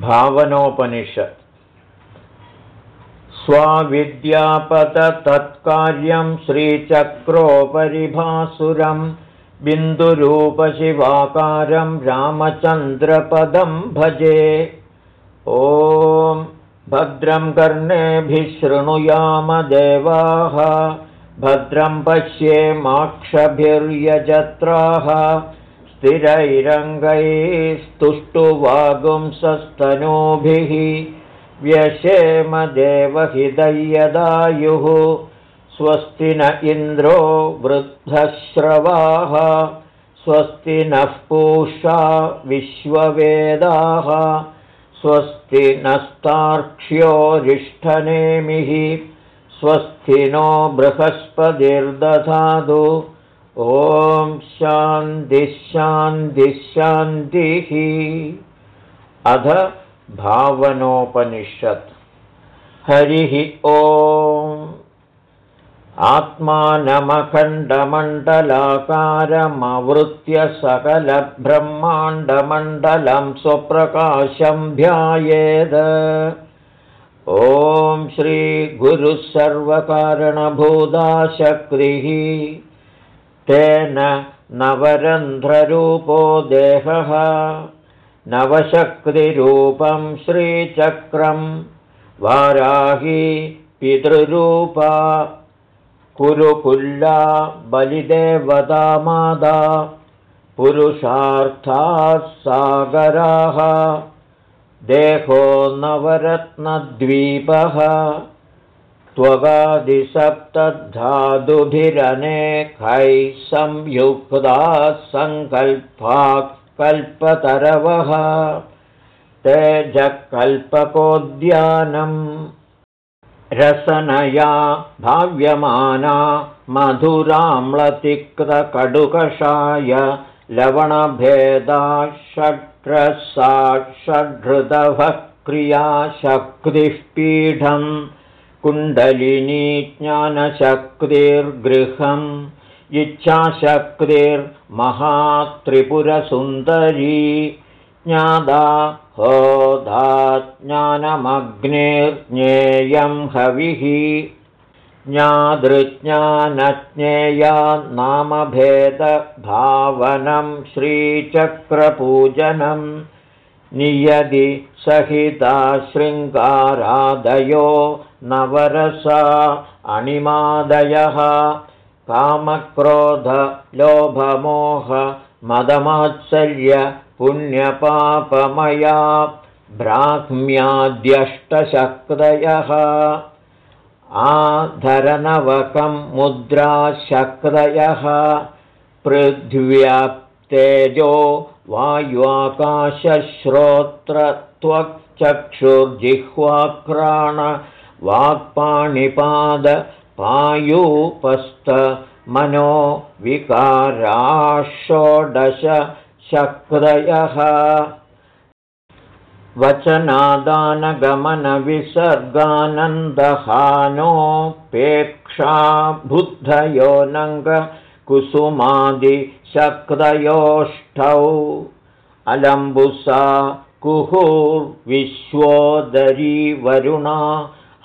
भावनोपनिषत्। स्वाविद्यापतत्कार्यं श्रीचक्रोपरिभासुरं बिन्दुरूपशिवाकारं रामचन्द्रपदं भजे। ॐ भद्रं कर्णेभिः शृणुयामदेवाः भद्रं पश्येमाक्षभिर्यजत्राः स्थिरैरङ्गैस्तुष्टुवागुंसस्तनूभिः व्यशेमदेवहिदय्यदायुः स्वस्ति न इन्द्रो वृद्धश्रवाः स्वस्ति नः पूषा विश्ववेदाः स्वस्ति नस्तार्क्ष्योरिष्ठनेमिः स्वस्ति नो बृहस्पतिर्दधातु ॐ शान्तिः अध भावनोपनिषत्। हरिः ॐ आत्मानमखण्डमण्डलाकारमवृत्य सकलब्रह्माण्डमण्डलं स्वप्रकाशं ध्यायेद ॐ श्रीगुरुः सर्वकारणभूताशक्तिः तेन नवरन्ध्ररूपो देहः नवशक्तिरूपं श्रीचक्रं वाराही पितृरूपा कुरुकुल्ला बलिदेवता मादा पुरुषार्थाः सागराः देहो नवरत्नद्वीपः त्वगादिसप्तधातुभिरनेकैः संयुक्ताः सङ्कल्पाः कल्पतरवः तेजकल्पकोद्यानम् रसनया भाव्यमाना मधुराम्लतिक्तकडुकषाय लवणभेदा षड्रसा षड्हृदवः क्रियाशक्तिः पीठम् कुण्डलिनी ज्ञानशक्तिर्गृहम् इच्छाशक्तिर्महात्रिपुरसुन्दरी ज्ञादा होधा ज्ञानमग्निर्ज्ञेयं हविः ज्ञादृज्ञानज्ञेया नामभेदभावनं श्रीचक्रपूजनं नियदि सहिता शृङ्गारादयो नवरसा अणिमादयः कामक्रोधलोभमोह मदमात्सर्य पुण्यपापमया ब्राह्म्याद्यष्टशक्तयः। आधरनवकं मुद्राशक्तयः पृथिव्याप्तेजो वायुवाकाशश्रोत्रत्वक्चक्षुर्जिह्वाक्राण वाक्पाणिपादपायूपस्तमनो विकाराषोडशशक्तयः वचनादानगमनविसर्गानन्दहानोपेक्षा बुद्धयोऽनङ्गकुसुमादिशक्तयोष्ठौ अलम्बुसा कुहुर्विश्वोदरी वरुणा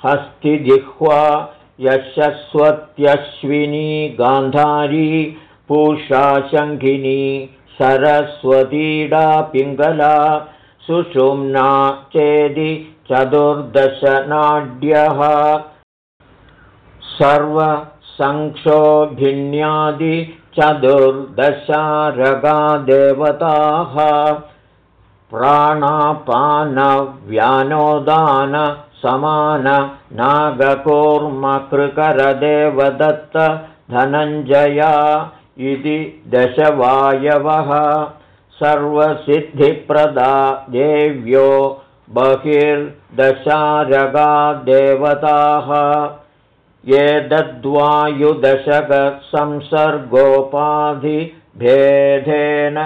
हस्तिजिह्वा यशस्वत्यश्विनी गान्धारी पूषा शङ्खिनी सरस्वतीडा पिङ्गला सुषुम्ना चेदि चतुर्दशनाड्यः। सर्वसंक्षोभिन्यादि चतुर्दशारगादेवताः। प्राणापानव्यानोदान समान नागकूर्मकृकरदेवदत्त धनञ्जया इति दशवायवः। सर्वसिद्धिप्रदा देव्यो बहिर्दशारगा देवताः ये दद्वायुदशकसंसर्गोपाधिभेदेन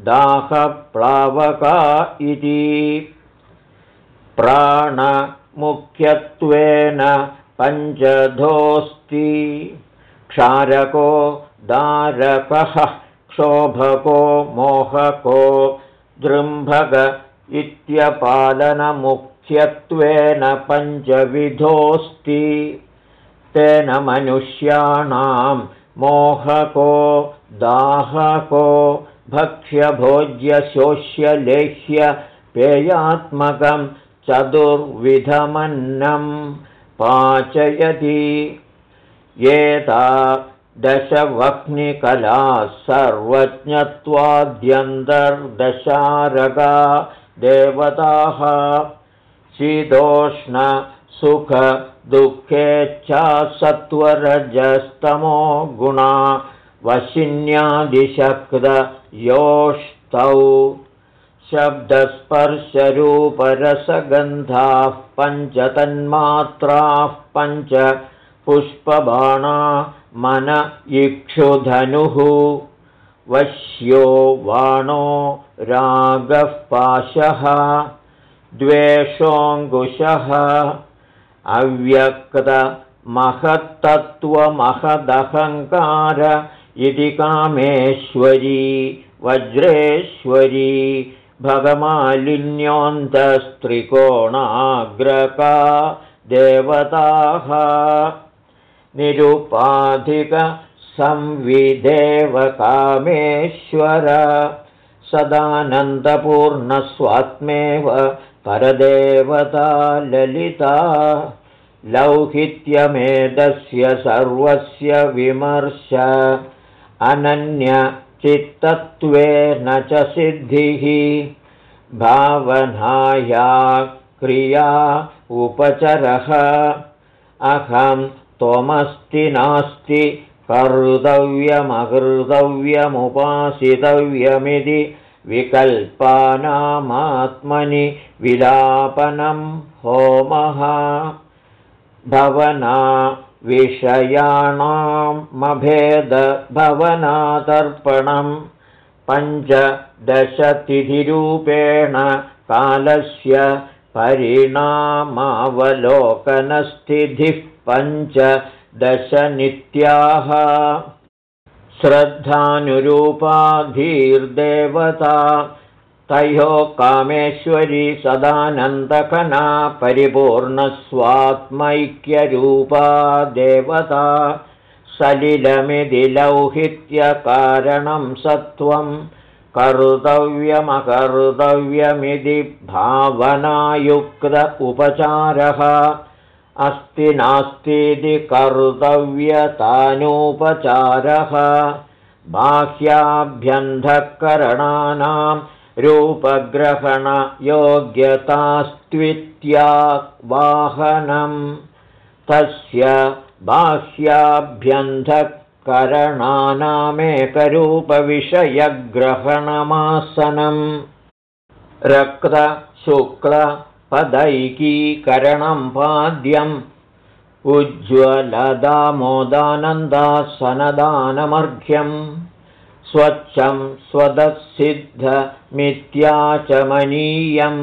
रेचकपूरकशोषकदाहप्लावका इति। प्राणमुख्यत्वेन पञ्चधोऽस्ति क्षारको दारकः क्षोभको मोहको दृम्भग इत्यपालनमुख्यत्वेन पञ्चविधोऽस्ति तेन मनुष्याणां मोहको दाहको भक्ष्यभोज्यशोष्यलेह्य पेयात्मकं चतुर्विधमन्नं पाचयति। एता दशवह्निकलाः सर्वज्ञत्वाद्यन्तर्दशारगा देवताः शीतोष्णसुखदुःखेच्छा सत्वरजस्तमो गुणा वशिन्यादिशक्तयोष्टौ शब्दस्पर्शरूपरसगन्धाः पञ्चतन्मात्राः पञ्च पुष्पबाणा मन इक्षुधनुः। वश्यो बाणो रागः पाशः द्वेषोऽङ्कुशः अव्यक्तमहत्तत्त्वमहदहङ्कार इति कामेश्वरी वज्रेश्वरी भगमालिन्योऽन्तस्त्रिकोणाग्रका देवताः। निरुपाधिकसंविदेवकामेश्वर सदानन्दपूर्णस्वात्मेव परदेवता ललिता लौहित्यमेदस्य सर्वस्य विमर्श अनन्यचित्तत्वेन च सिद्धिः भावनाया क्रिया उपचरः अहं त्वमस्ति नास्ति कर्तव्यमकृतव्यमुपासितव्यमिति विकल्पानामात्मनि विलापनं होमः। भवना विषयाणामभेदभवनादर्पणं पञ्चदशतिथिरूपेण कालस्य परिणामावलोकनस्थितिः पञ्चदशनित्याः श्रद्धानुरूपाधीर्देवता। तयोः कामेश्वरी सदानन्दकना परिपूर्णस्वात्मैक्यरूपा देवता। सलिलमिति लौहित्यकारणं सत्वं कर्तव्यमकर्तव्यमिति भावनायुक्त उपचारः अस्ति नास्तीति कर्तव्यतानूपचारः। बाह्याभ्यन्धकरणानां रूपग्रहणयोग्यतास्त्वित्यावाहनं तस्य बाह्याभ्यन्धकरणानामेकरूपविषयग्रहणमासनं रक्तशुक्लपदैकीकरणं पाद्यम् उज्ज्वलदामोदानन्दासनदानमर्घ्यम्। स्वच्छं स्वदःसिद्धमित्याचमनीयम्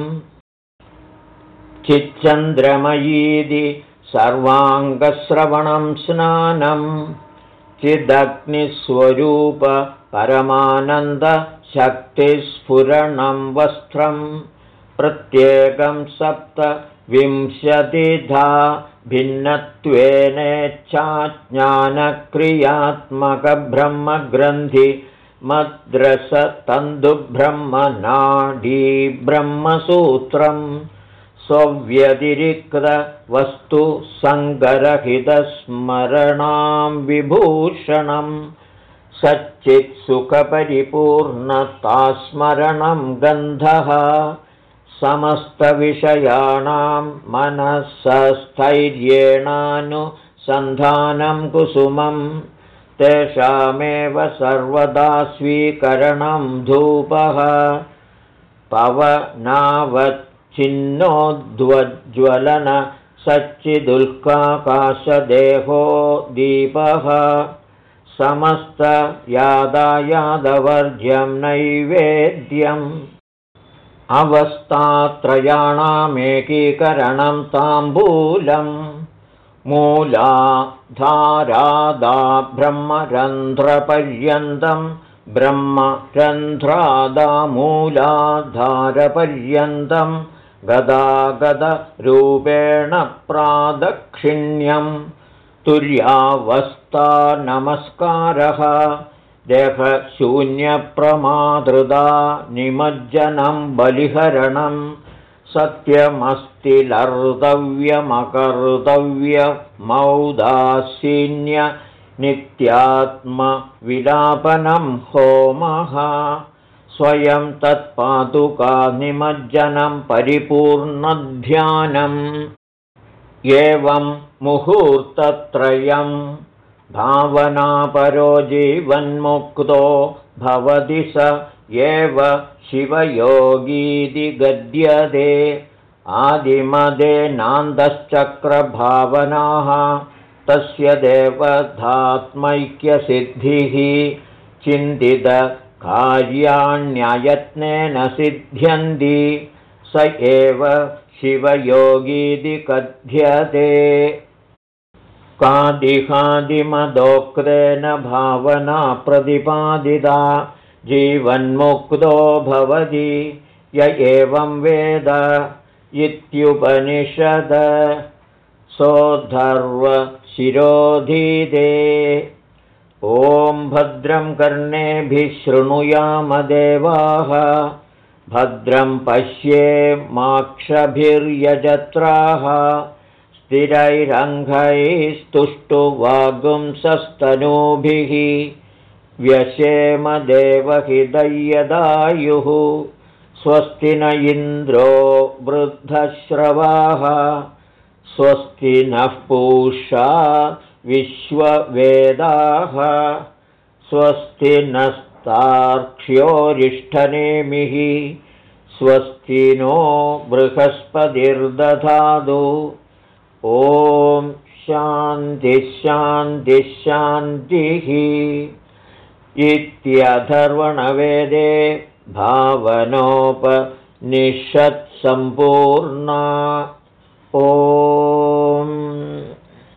चिच्चन्द्रमयीदि सर्वाङ्गश्रवणं स्नानं चिदग्निस्वरूपपरमानन्दशक्तिस्फुरणं वस्त्रं प्रत्येकं सप्तविंशतिधा भिन्नत्वेनेच्छाज्ञानक्रियात्मकब्रह्मग्रन्थि मद्रसतन्दुब्रह्मनाडीब्रह्मसूत्रम् स्वव्यतिरिक्तवस्तुसङ्गरहितस्मरणां विभूषणं सच्चित्सुखपरिपूर्णतास्मरणं गन्धः समस्तविषयाणां मनःसस्थैर्येणानुसन्धानं कुसुमं तेषामेव सर्वदा स्वीकरणं धूपः। पवनावच्छिन्नोद्वज्ज्वलन सच्चिदुल्काकाशदेहो दीपः। समस्तयादायादवर्ज्यं नैवेद्यम् अवस्थात्रयाणामेकीकरणं ताम्बूलं। मूला धारादा ब्रह्मरन्ध्रपर्यन्तं ब्रह्मरन्ध्रादामूलाधारपर्यन्तं गदागदरूपेण प्रादक्षिण्यं। तुर्यावस्था नमस्कारः देहशून्यप्रमादृदा निमज्जनं बलिहरणं सत्यमस्ति लर्तव्यमकर्तव्यमौदासीन्य नित्यात्मविलापनं होमः स्वयं तत्पादुकानिमज्जनं परिपूर्णध्यानम् एवं मुहूर्तत्रयं भावनापरो जीवन्मुक्तो भवति स एव शिवयोगीति गद्यते। नान्दश्चक्रभावनाः तस्य देवधात्मैक्यसिद्धिः चिन्तितकार्याण्ययत्नेन सिद्ध्यन्ति। स एव शिवयोगीति कथ्यते कादिहादिमदोक्तेन भावना प्रतिपादिता जीवन्मुक्तो भवति य एवं वेद इत्युपनिषद सोद्धर्वशिरोधीदे ॐ भद्रं कर्णेभिः शृणुयामदेवाः भद्रं पश्ये माक्षभिर्यजत्राः स्थिरैरङ्घैस्तुष्टुवागुंसस्तनूभिः व्यशेमदेवहिदय्यदायुः स्वस्ति न इन्द्रो वृद्धश्रवाः स्वस्ति नः पूषा विश्ववेदाः स्वस्ति नस्तार्क्ष्योरिष्ठनेमिः स्वस्ति नो बृहस्पतिर्दधातु ॐ शान्तिः इत्यथर्वणवेदे भावनोपनिषत्सम्पूर्णा। ओ